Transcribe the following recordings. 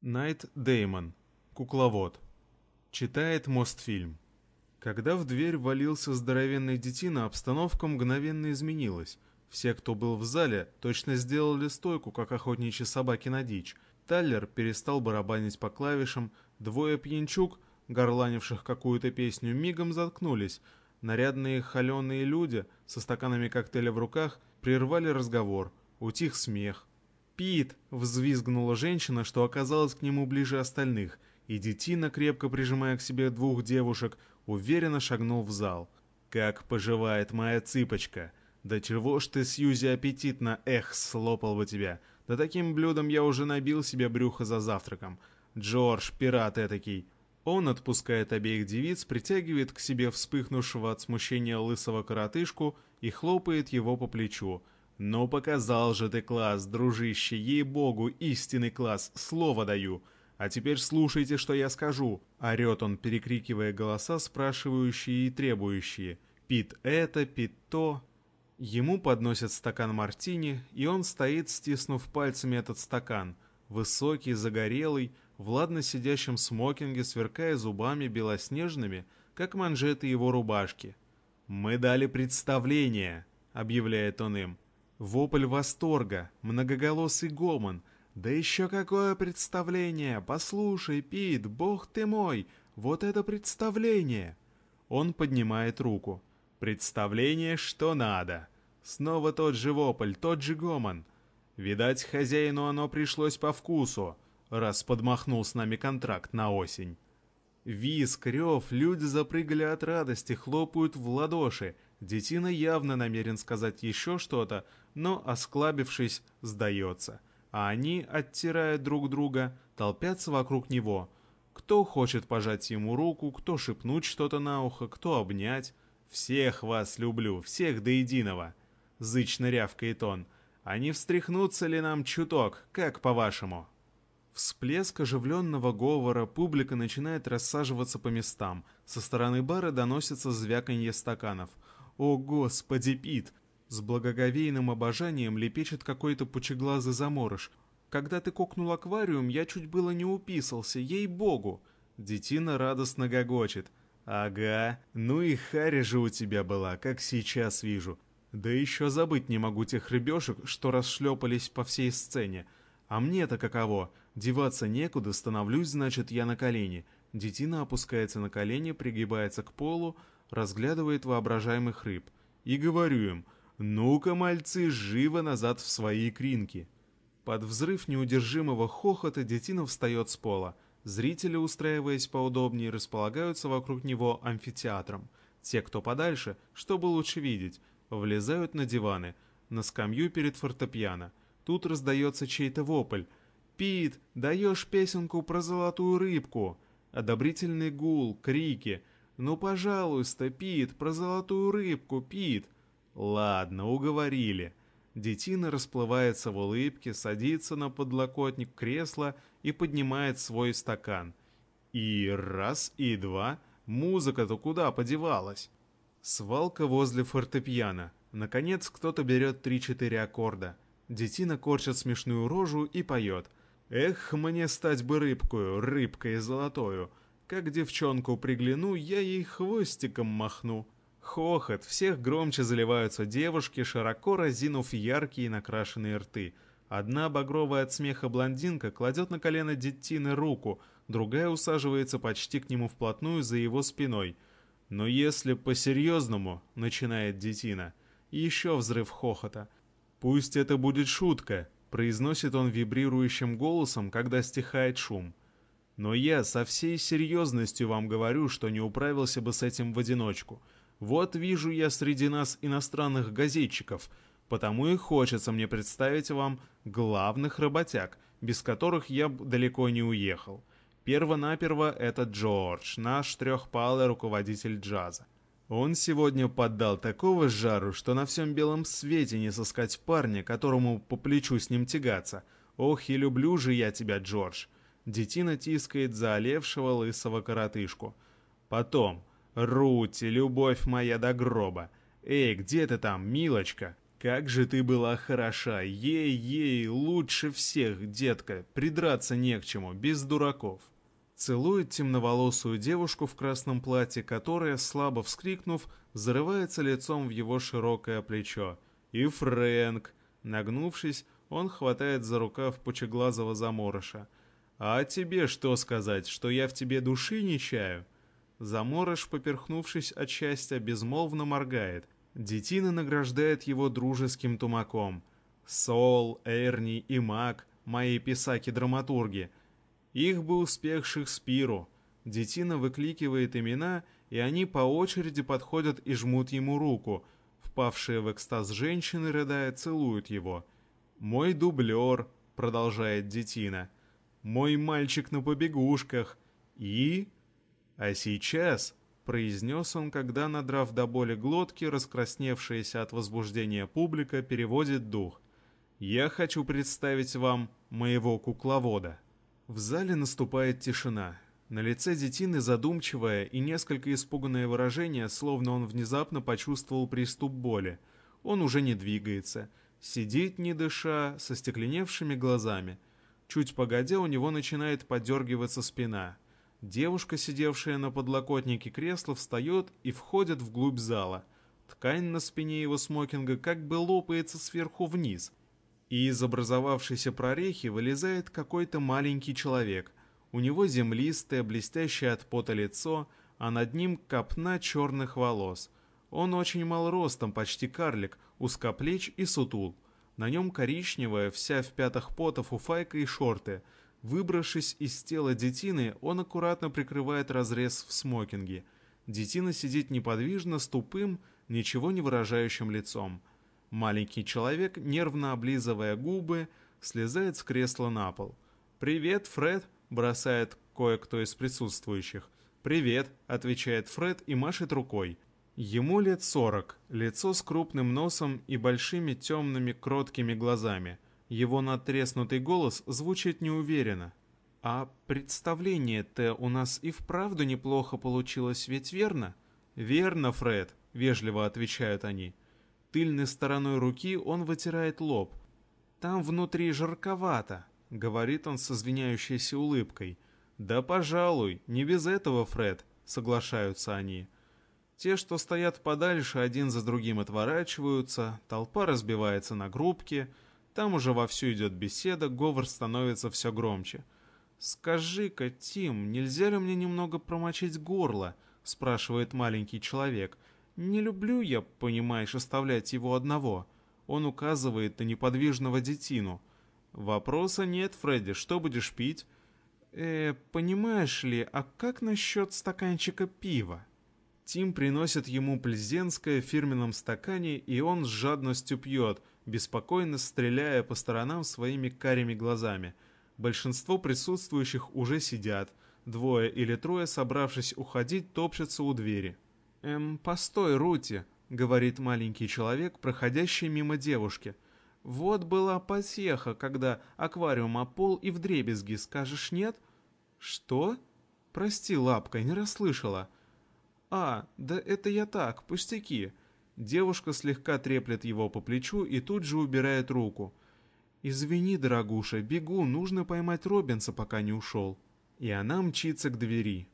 Найт Деймон. Кукловод. Читает Мостфильм. Когда в дверь валился здоровенный детина, обстановка мгновенно изменилась. Все, кто был в зале, точно сделали стойку, как охотничьи собаки на дичь. Таллер перестал барабанить по клавишам, двое пьянчук, горланивших какую-то песню, мигом заткнулись. Нарядные холеные люди со стаканами коктейля в руках прервали разговор. Утих смех. «Пит!» — взвизгнула женщина, что оказалась к нему ближе остальных, и детина, крепко прижимая к себе двух девушек, уверенно шагнул в зал. «Как поживает моя цыпочка? Да чего ж ты, Сьюзи, аппетитно, эх, слопал бы тебя! Да таким блюдом я уже набил себе брюхо за завтраком. Джордж, пират этакий!» Он отпускает обеих девиц, притягивает к себе вспыхнувшего от смущения лысого коротышку и хлопает его по плечу — «Ну показал же ты класс, дружище, ей-богу, истинный класс, слово даю. А теперь слушайте, что я скажу», — орет он, перекрикивая голоса, спрашивающие и требующие. «Пит это, пит то». Ему подносят стакан мартини, и он стоит, стиснув пальцами этот стакан. Высокий, загорелый, в ладно сидящем смокинге, сверкая зубами белоснежными, как манжеты его рубашки. «Мы дали представление», — объявляет он им. Вопль восторга, многоголосый гомон. «Да еще какое представление! Послушай, Пит, бог ты мой! Вот это представление!» Он поднимает руку. «Представление, что надо!» Снова тот же вопль, тот же гомон. Видать, хозяину оно пришлось по вкусу, раз подмахнул с нами контракт на осень. Виск, рев, люди запрыгали от радости, хлопают в ладоши. Детина явно намерен сказать еще что-то, но, осклабившись, сдается. А они, оттирая друг друга, толпятся вокруг него. Кто хочет пожать ему руку, кто шепнуть что-то на ухо, кто обнять. «Всех вас люблю, всех до единого!» Зычно рявкает он. «А не встряхнуться ли нам чуток, как по-вашему?» Всплеск оживленного говора, публика начинает рассаживаться по местам. Со стороны бара доносится звяканье стаканов. «О, господи, Пит!» С благоговейным обожанием лепечет какой-то пучеглазый заморыш. «Когда ты кокнул аквариум, я чуть было не уписался, ей-богу!» Детина радостно гогочет. «Ага, ну и харя же у тебя была, как сейчас вижу. Да еще забыть не могу тех рыбешек, что расшлепались по всей сцене. А мне-то каково? Деваться некуда, становлюсь, значит, я на колени. Детина опускается на колени, пригибается к полу, разглядывает воображаемых рыб. И говорю им, ну-ка, мальцы, живо назад в свои кринки. Под взрыв неудержимого хохота детина встает с пола. Зрители, устраиваясь поудобнее, располагаются вокруг него амфитеатром. Те, кто подальше, чтобы лучше видеть, влезают на диваны, на скамью перед фортепиано. Тут раздается чей-то вопль. «Пит, даешь песенку про золотую рыбку!» Одобрительный гул, крики. «Ну, пожалуйста, Пит, про золотую рыбку, Пит!» «Ладно, уговорили». Детина расплывается в улыбке, садится на подлокотник кресла и поднимает свой стакан. И раз, и два. Музыка-то куда подевалась? Свалка возле фортепиано. Наконец кто-то берет три-четыре аккорда. Детина корчит смешную рожу и поет. «Эх, мне стать бы рыбкою, рыбкой золотою. Как девчонку пригляну, я ей хвостиком махну». Хохот, всех громче заливаются девушки, широко разинув яркие накрашенные рты. Одна багровая от смеха блондинка кладет на колено детины руку, другая усаживается почти к нему вплотную за его спиной. «Но если по-серьезному», — начинает детина. еще взрыв хохота — «Пусть это будет шутка», — произносит он вибрирующим голосом, когда стихает шум. «Но я со всей серьезностью вам говорю, что не управился бы с этим в одиночку. Вот вижу я среди нас иностранных газетчиков, потому и хочется мне представить вам главных работяг, без которых я далеко не уехал. Первонаперво это Джордж, наш трехпалый руководитель джаза. Он сегодня поддал такого жару, что на всем белом свете не сыскать парня, которому по плечу с ним тягаться. Ох, и люблю же я тебя, Джордж. Детина тискает заолевшего лысого коротышку. Потом, Рути, любовь моя до гроба. Эй, где ты там, милочка? Как же ты была хороша! Ей-ей, лучше всех, детка! Придраться не к чему, без дураков!» Целует темноволосую девушку в красном платье, которая, слабо вскрикнув, зарывается лицом в его широкое плечо. И Фрэнк, нагнувшись, он хватает за рукав пучеглазого заморыша. «А тебе что сказать, что я в тебе души не чаю?» Заморыш, поперхнувшись от счастья, безмолвно моргает. Детина награждает его дружеским тумаком. Сол, Эрни и Мак, мои писаки-драматурги. Их бы успех Шекспиру. Детина выкликивает имена, и они по очереди подходят и жмут ему руку. Впавшие в экстаз женщины, рыдая, целуют его. «Мой дублер», — продолжает Детина. «Мой мальчик на побегушках». И а сейчас, произнес он, когда, надрав до боли глотки, раскрасневшаяся от возбуждения публика переводит дух. «Я хочу представить вам моего кукловода». В зале наступает тишина. На лице детины задумчивое и несколько испуганное выражение, словно он внезапно почувствовал приступ боли. Он уже не двигается, сидит, не дыша, со стекленевшими глазами. Чуть погодя, у него начинает подергиваться спина – Девушка, сидевшая на подлокотнике кресла, встает и входит вглубь зала. Ткань на спине его смокинга как бы лопается сверху вниз, и из образовавшейся прорехи вылезает какой-то маленький человек. У него землистое, блестящее от пота лицо, а над ним копна черных волос. Он очень мал ростом, почти карлик, узкоплеч и сутул. На нем коричневая, вся в пятах пота фуфайка и шорты – Выбравшись из тела детины, он аккуратно прикрывает разрез в смокинге. Детина сидит неподвижно, с тупым, ничего не выражающим лицом. Маленький человек, нервно облизывая губы, слезает с кресла на пол. «Привет, Фред!» – бросает кое-кто из присутствующих. «Привет!» – отвечает Фред и машет рукой. Ему лет сорок, лицо с крупным носом и большими темными кроткими глазами – его надтреснутый голос звучит неуверенно. «А представление-то у нас и вправду неплохо получилось, ведь верно?» «Верно, Фред», — вежливо отвечают они. Тыльной стороной руки он вытирает лоб. «Там внутри жарковато», — говорит он с извиняющейся улыбкой. «Да, пожалуй, не без этого, Фред», — соглашаются они. Те, что стоят подальше, один за другим отворачиваются, толпа разбивается на группки — там уже вовсю идет беседа, говор становится все громче. «Скажи-ка, Тим, нельзя ли мне немного промочить горло?» — спрашивает маленький человек. «Не люблю я, понимаешь, оставлять его одного». Он указывает на неподвижного детину. «Вопроса нет, Фредди, что будешь пить?» «Э, понимаешь ли, а как насчет стаканчика пива?» Тим приносит ему плезенское в фирменном стакане, и он с жадностью пьет, беспокойно стреляя по сторонам своими карими глазами. Большинство присутствующих уже сидят. Двое или трое, собравшись уходить, топчутся у двери. «Эм, постой, Рути», — говорит маленький человек, проходящий мимо девушки. «Вот была потеха, когда аквариум опол и вдребезги, скажешь нет?» «Что?» «Прости, лапка, не расслышала». «А, да это я так, пустяки. Девушка слегка треплет его по плечу и тут же убирает руку. «Извини, дорогуша, бегу, нужно поймать Робинса, пока не ушел». И она мчится к двери.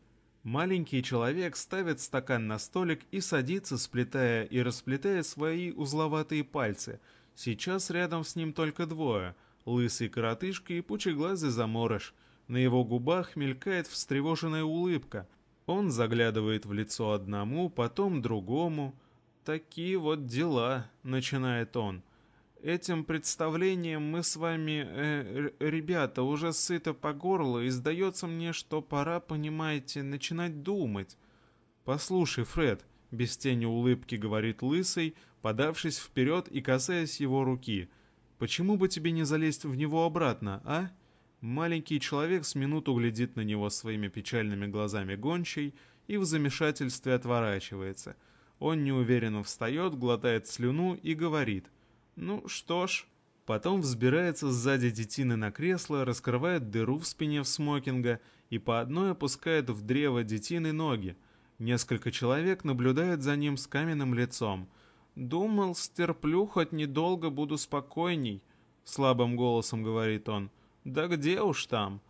Маленький человек ставит стакан на столик и садится, сплетая и расплетая свои узловатые пальцы. Сейчас рядом с ним только двое — лысый коротышка и пучеглазый заморож. На его губах мелькает встревоженная улыбка. Он заглядывает в лицо одному, потом другому — такие вот дела», — начинает он. «Этим представлением мы с вами, э, ребята, уже сыто по горло, и сдается мне, что пора, понимаете, начинать думать». «Послушай, Фред», — без тени улыбки говорит Лысый, подавшись вперед и касаясь его руки, «почему бы тебе не залезть в него обратно, а?» Маленький человек с минуту глядит на него своими печальными глазами гончей и в замешательстве отворачивается — он неуверенно встает, глотает слюну и говорит «Ну что ж». Потом взбирается сзади детины на кресло, раскрывает дыру в спине в смокинга и по одной опускает в древо детины ноги. Несколько человек наблюдают за ним с каменным лицом. «Думал, стерплю, хоть недолго буду спокойней», — слабым голосом говорит он. «Да где уж там?»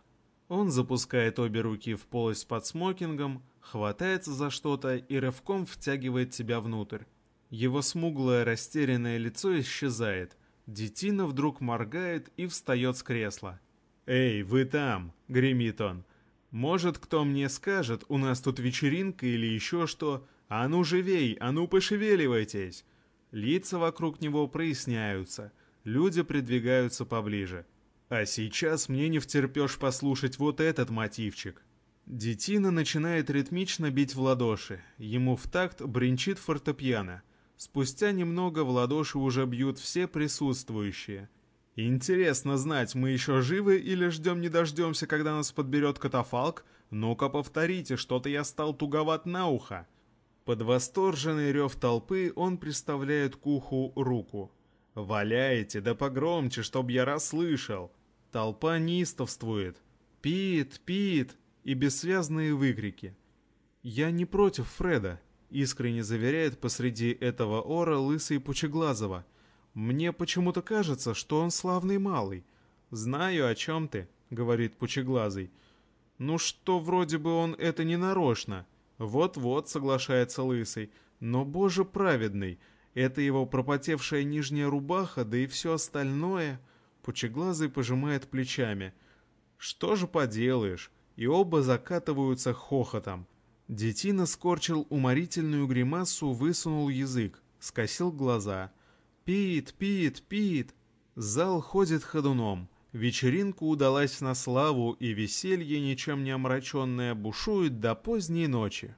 Он запускает обе руки в полость под смокингом, хватается за что-то и рывком втягивает себя внутрь. Его смуглое растерянное лицо исчезает. Детина вдруг моргает и встает с кресла. «Эй, вы там!» — гремит он. «Может, кто мне скажет, у нас тут вечеринка или еще что? А ну живей, а ну пошевеливайтесь!» Лица вокруг него проясняются, люди придвигаются поближе. А сейчас мне не втерпешь послушать вот этот мотивчик. Детина начинает ритмично бить в ладоши, ему в такт бренчит фортепиано. Спустя немного в ладоши уже бьют все присутствующие. Интересно знать, мы еще живы или ждем не дождемся, когда нас подберет катафалк? Ну-ка повторите, что-то я стал туговат на ухо. Под восторженный рев толпы он приставляет к уху руку. «Валяете, да погромче, чтоб я расслышал!» Толпа неистовствует. «Пит, Пит!» и бессвязные выкрики. «Я не против Фреда», — искренне заверяет посреди этого ора лысый Пучеглазова. «Мне почему-то кажется, что он славный малый». «Знаю, о чем ты», — говорит Пучеглазый. «Ну что, вроде бы он это не нарочно». «Вот-вот», — соглашается Лысый. «Но, боже праведный, это его пропотевшая нижняя рубаха, да и все остальное...» Пучеглазый пожимает плечами. «Что же поделаешь?» и оба закатываются хохотом. Детина скорчил уморительную гримасу, высунул язык, скосил глаза. «Пит, Пит, Пит!» Зал ходит ходуном. Вечеринка удалась на славу, и веселье, ничем не омраченное, бушует до поздней ночи.